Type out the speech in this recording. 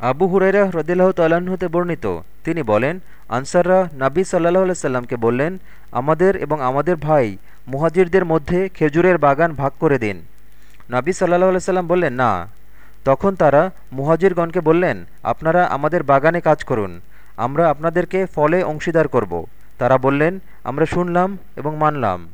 আবু হুরাইরা হ্রদিল্লাহ তাল্লাহ্ন হতে বর্ণিত। তিনি বলেন, আনসাররা নাবি সাল্লাহ সাল্লামকে বললেন, আমাদের এবং আমাদের ভাই মুহাজিরদের মধ্যে খেজুরের বাগান ভাগ করে দিন। নাবী সাল্লাহ সাল্লাম বললেন, না। তখন তারা মুহাজিরগণকে বললেন, আপনারা আমাদের বাগানে কাজ করুন, আমরা আপনাদেরকে ফলে অংশীদার করব। তারা বললেন, আমরা শুনলাম এবং মানলাম।